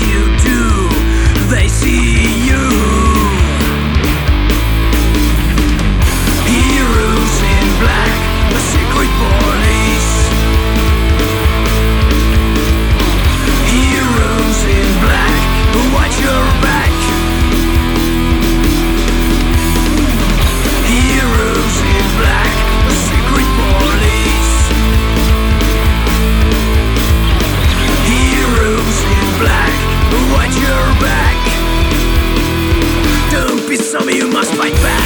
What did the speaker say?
you do. They see At your back. Don't be some you must fight back